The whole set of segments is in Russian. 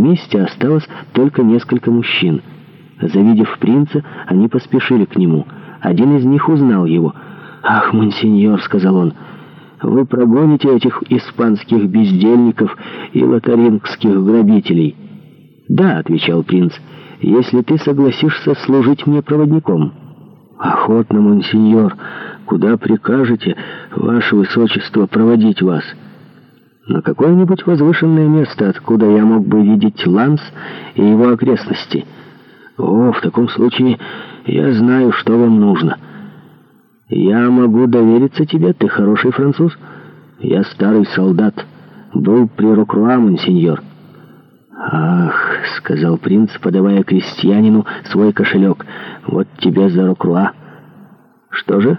месте осталось только несколько мужчин. Завидев принца, они поспешили к нему. Один из них узнал его. «Ах, мансиньор», — сказал он, — «вы прогоните этих испанских бездельников и лотарингских грабителей». «Да», — отвечал принц, — «если ты согласишься служить мне проводником». «Охотно, мансиньор, куда прикажете, ваше высочество, проводить вас?» на какое-нибудь возвышенное место, откуда я мог бы видеть Ланс и его окрестности. О, в таком случае я знаю, что вам нужно. Я могу довериться тебе, ты хороший француз. Я старый солдат, был при Рокруа, сеньор. «Ах», — сказал принц, подавая крестьянину свой кошелек, — «вот тебе за Рокруа». «Что же,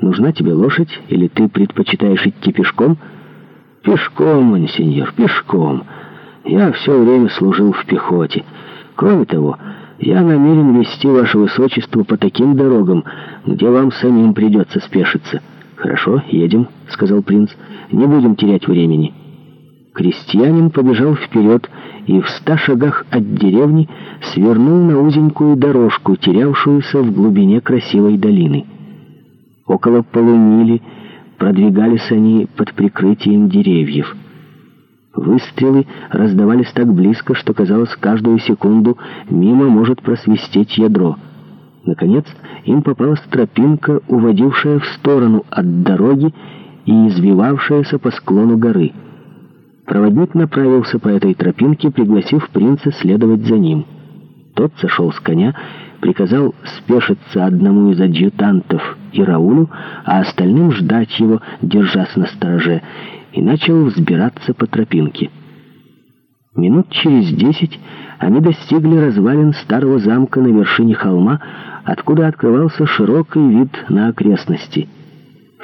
нужна тебе лошадь, или ты предпочитаешь идти пешком?» Пешком, мансиньор, пешком. Я все время служил в пехоте. Кроме того, я намерен вести ваше высочество по таким дорогам, где вам самим придется спешиться. Хорошо, едем, сказал принц. Не будем терять времени. Крестьянин побежал вперед и в ста шагах от деревни свернул на узенькую дорожку, терявшуюся в глубине красивой долины. Около полумили Продвигались они под прикрытием деревьев. Выстрелы раздавались так близко, что казалось, каждую секунду мимо может просвистеть ядро. Наконец, им попалась тропинка, уводившая в сторону от дороги и извивавшаяся по склону горы. Проводник направился по этой тропинке, пригласив принца следовать за ним. Тот сошел с коня, приказал спешиться одному из адъютантов и Раулю, а остальным ждать его, держась на стороже, и начал взбираться по тропинке. Минут через десять они достигли развалин старого замка на вершине холма, откуда открывался широкий вид на окрестности.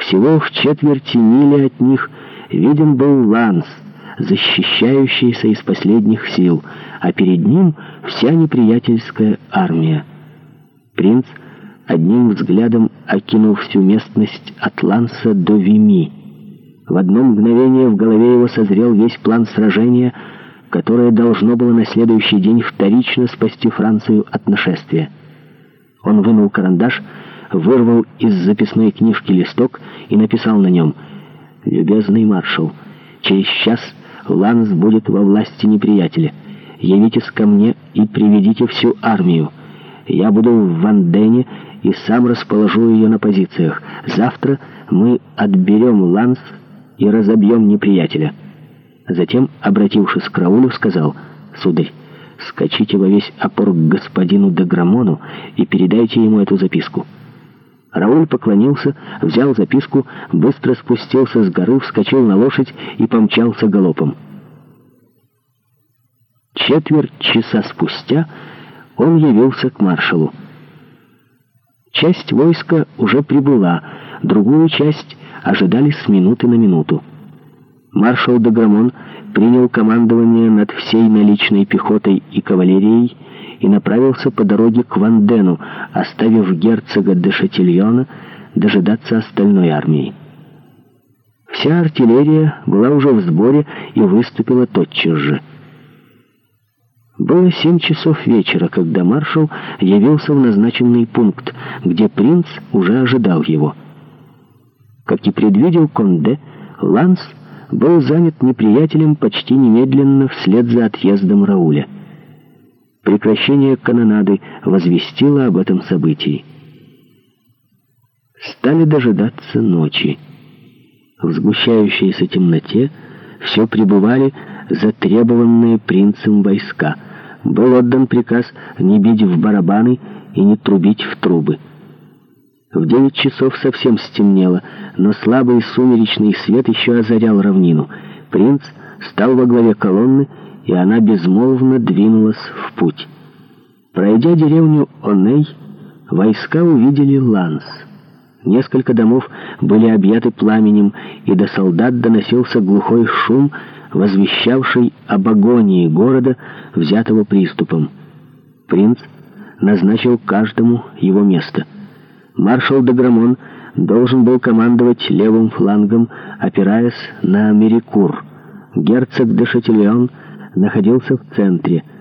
Всего в четверти мили от них виден был Ланс — защищающийся из последних сил, а перед ним вся неприятельская армия. Принц одним взглядом окинул всю местность от Ланса до Вими. В одно мгновение в голове его созрел весь план сражения, которое должно было на следующий день вторично спасти Францию от нашествия. Он вынул карандаш, вырвал из записной книжки листок и написал на нем «Любезный маршал, через час Ланс будет во власти неприятеля. Явитесь ко мне и приведите всю армию. Я буду в Вандене и сам расположу ее на позициях. Завтра мы отберем Ланс и разобьем неприятеля». Затем, обратившись к Раулю, сказал «Сударь, скачите во весь опор к господину Деграмону и передайте ему эту записку». Рауль поклонился, взял записку, быстро спустился с горы, вскочил на лошадь и помчался галопом. Четверть часа спустя он явился к маршалу. Часть войска уже прибыла, другую часть ожидали с минуты на минуту маршал Даграмон принял командование над всей наличной пехотой и кавалерией и направился по дороге к Вандену, оставив герцога де Шатильона дожидаться остальной армии. Вся артиллерия была уже в сборе и выступила тотчас же. Было семь часов вечера, когда маршал явился в назначенный пункт, где принц уже ожидал его. Как и предвидел Конде, Ланс — был занят неприятелем почти немедленно вслед за отъездом Рауля. Прекращение канонады возвестило об этом событии. Стали дожидаться ночи. В сгущающейся темноте все пребывали затребованные принцем войска. Был отдан приказ не бить в барабаны и не трубить в трубы. В девять часов совсем стемнело, но слабый сумеречный свет еще озарял равнину. Принц стал во главе колонны, и она безмолвно двинулась в путь. Пройдя деревню Оней, войска увидели Ланс. Несколько домов были объяты пламенем, и до солдат доносился глухой шум, возвещавший об агонии города, взятого приступом. Принц назначил каждому его место — маршал Деграмон должен был командовать левым флангом, опираясь на Америкур. Герцог де Шатильон находился в центре –